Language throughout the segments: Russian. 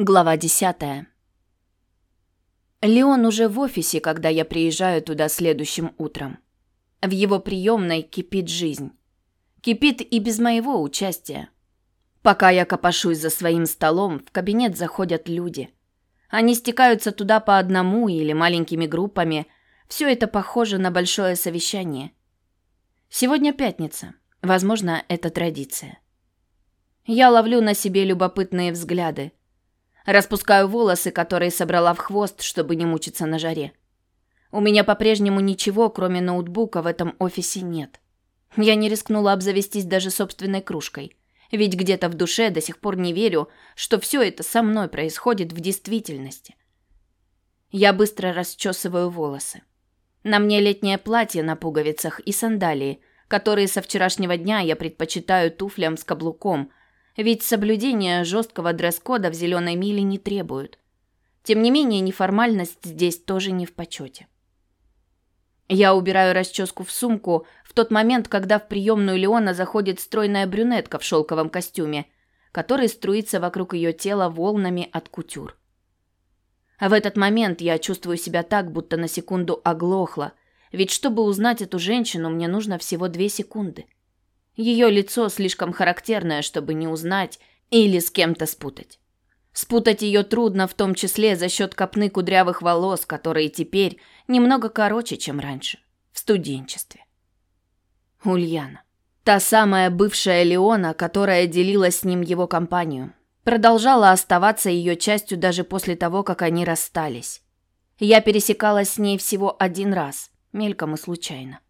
Глава десятая. Леон уже в офисе, когда я приезжаю туда следующим утром. В его приемной кипит жизнь. Кипит и без моего участия. Пока я копошусь за своим столом, в кабинет заходят люди. Они стекаются туда по одному или маленькими группами. Все это похоже на большое совещание. Сегодня пятница. Возможно, это традиция. Я ловлю на себе любопытные взгляды. Распускаю волосы, которые собрала в хвост, чтобы не мучиться на жаре. У меня по-прежнему ничего, кроме ноутбука, в этом офисе нет. Я не рискнула обзавестись даже собственной кружкой. Ведь где-то в душе до сих пор не верю, что все это со мной происходит в действительности. Я быстро расчесываю волосы. На мне летнее платье на пуговицах и сандалии, которые со вчерашнего дня я предпочитаю туфлям с каблуком, ведь соблюдение жесткого дресс-кода в зеленой миле не требуют. Тем не менее, неформальность здесь тоже не в почете. Я убираю расческу в сумку в тот момент, когда в приемную Леона заходит стройная брюнетка в шелковом костюме, который струится вокруг ее тела волнами от кутюр. А в этот момент я чувствую себя так, будто на секунду оглохла, ведь чтобы узнать эту женщину, мне нужно всего две секунды. Ее лицо слишком характерное, чтобы не узнать или с кем-то спутать. Спутать ее трудно, в том числе за счет копны кудрявых волос, которые теперь немного короче, чем раньше, в студенчестве. Ульяна. Та самая бывшая Леона, которая делила с ним его компанию, продолжала оставаться ее частью даже после того, как они расстались. Я пересекалась с ней всего один раз, мельком и случайно.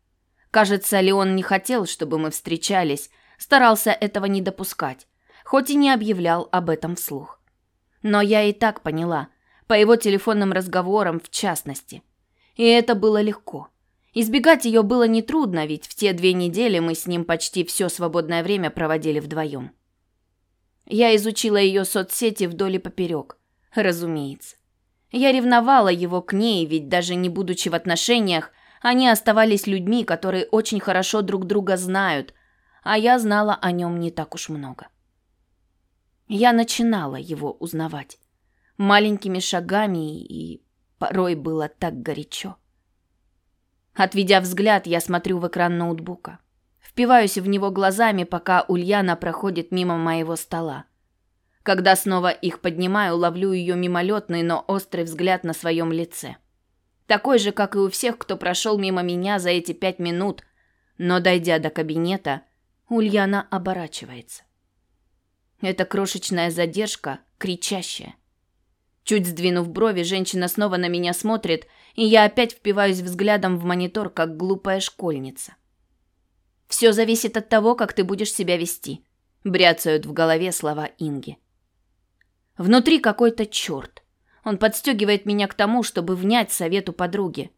Кажется, Леон не хотел, чтобы мы встречались, старался этого не допускать, хоть и не объявлял об этом вслух. Но я и так поняла, по его телефонным разговорам в частности. И это было легко. Избегать ее было нетрудно, ведь в те две недели мы с ним почти все свободное время проводили вдвоем. Я изучила ее соцсети вдоль и поперек, разумеется. Я ревновала его к ней, ведь даже не будучи в отношениях, они оставались людьми, которые очень хорошо друг друга знают, а я знала о нем не так уж много. Я начинала его узнавать. Маленькими шагами, и порой было так горячо. Отведя взгляд, я смотрю в экран ноутбука. Впиваюсь в него глазами, пока Ульяна проходит мимо моего стола. Когда снова их поднимаю, ловлю ее мимолетный, но острый взгляд на своем лице. Такой же, как и у всех, кто прошел мимо меня за эти пять минут. Но, дойдя до кабинета, Ульяна оборачивается. Это крошечная задержка, кричащая. Чуть сдвинув брови, женщина снова на меня смотрит, и я опять впиваюсь взглядом в монитор, как глупая школьница. «Все зависит от того, как ты будешь себя вести», — бряцают в голове слова Инги. Внутри какой-то черт. Он подстегивает меня к тому, чтобы внять совету подруги.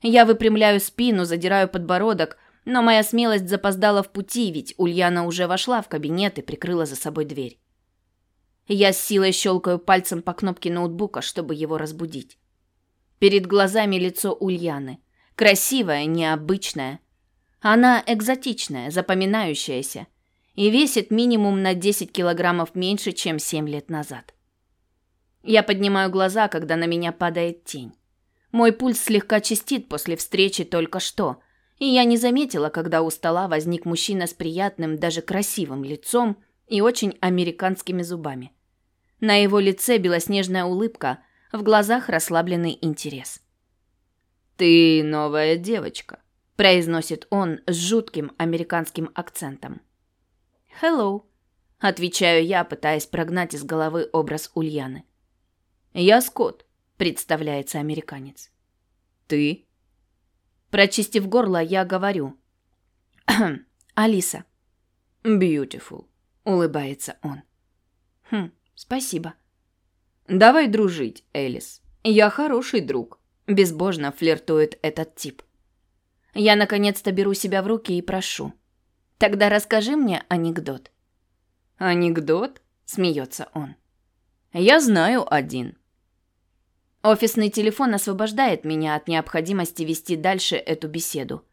Я выпрямляю спину, задираю подбородок, но моя смелость запоздала в пути, ведь Ульяна уже вошла в кабинет и прикрыла за собой дверь. Я с силой щелкаю пальцем по кнопке ноутбука, чтобы его разбудить. Перед глазами лицо Ульяны. Красивое, необычное. Она экзотичная, запоминающаяся и весит минимум на 10 килограммов меньше, чем 7 лет назад. Я поднимаю глаза, когда на меня падает тень. Мой пульс слегка частит после встречи только что, и я не заметила, когда у стола возник мужчина с приятным, даже красивым лицом и очень американскими зубами. На его лице белоснежная улыбка, в глазах расслабленный интерес. «Ты новая девочка», – произносит он с жутким американским акцентом. «Hello», – отвечаю я, пытаясь прогнать из головы образ Ульяны. «Я Скотт», — представляется американец. «Ты?» Прочистив горло, я говорю. «Алиса». «Beautiful», — улыбается он. «Хм, спасибо». «Давай дружить, Элис. Я хороший друг», — безбожно флиртует этот тип. Я наконец-то беру себя в руки и прошу. «Тогда расскажи мне анекдот». «Анекдот?» — смеется он. «Я знаю один. Офисный телефон освобождает меня от необходимости вести дальше эту беседу.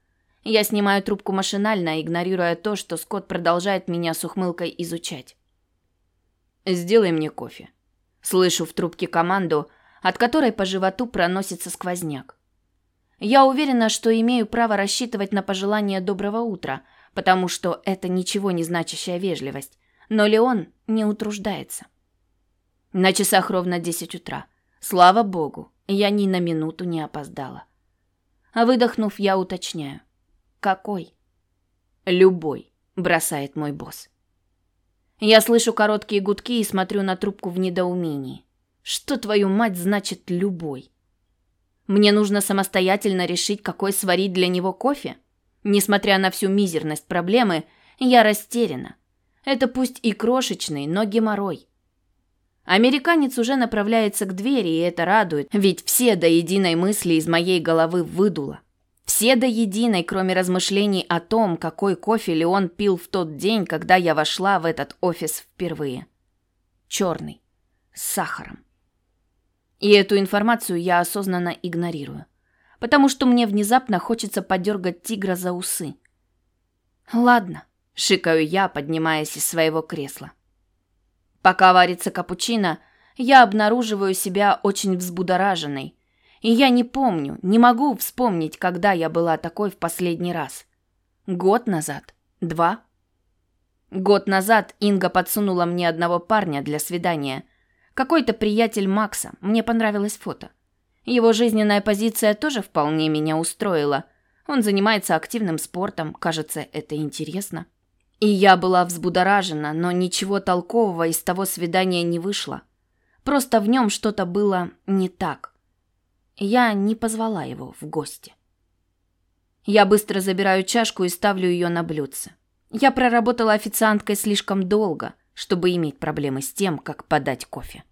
Я снимаю трубку машинально, игнорируя то, что Скотт продолжает меня с ухмылкой изучать. «Сделай мне кофе». Слышу в трубке команду, от которой по животу проносится сквозняк. Я уверена, что имею право рассчитывать на пожелание доброго утра, потому что это ничего не значащая вежливость. Но Леон не утруждается. На часах ровно 10 утра. Слава богу, я ни на минуту не опоздала. А выдохнув, я уточняю. Какой? Любой, бросает мой босс. Я слышу короткие гудки и смотрю на трубку в недоумении. Что твою мать значит любой? Мне нужно самостоятельно решить, какой сварить для него кофе. Несмотря на всю мизерность проблемы, я растеряна. Это пусть и крошечный, но геморрой. Американец уже направляется к двери, и это радует, ведь все до единой мысли из моей головы выдуло. Все до единой, кроме размышлений о том, какой кофе ли он пил в тот день, когда я вошла в этот офис впервые. Черный. С сахаром. И эту информацию я осознанно игнорирую. Потому что мне внезапно хочется подергать тигра за усы. «Ладно», — шикаю я, поднимаясь из своего кресла. Пока варится капучино, я обнаруживаю себя очень взбудораженной. И я не помню, не могу вспомнить, когда я была такой в последний раз. Год назад? Два? Год назад Инга подсунула мне одного парня для свидания — какой-то приятель Макса. Мне понравилось фото. Его жизненная позиция тоже вполне меня устроила. Он занимается активным спортом, кажется, это интересно. И я была взбудоражена, но ничего толкового из того свидания не вышло. Просто в нем что-то было не так. Я не позвала его в гости. Я быстро забираю чашку и ставлю ее на блюдце. Я проработала официанткой слишком долго, чтобы иметь проблемы с тем, как подать кофе.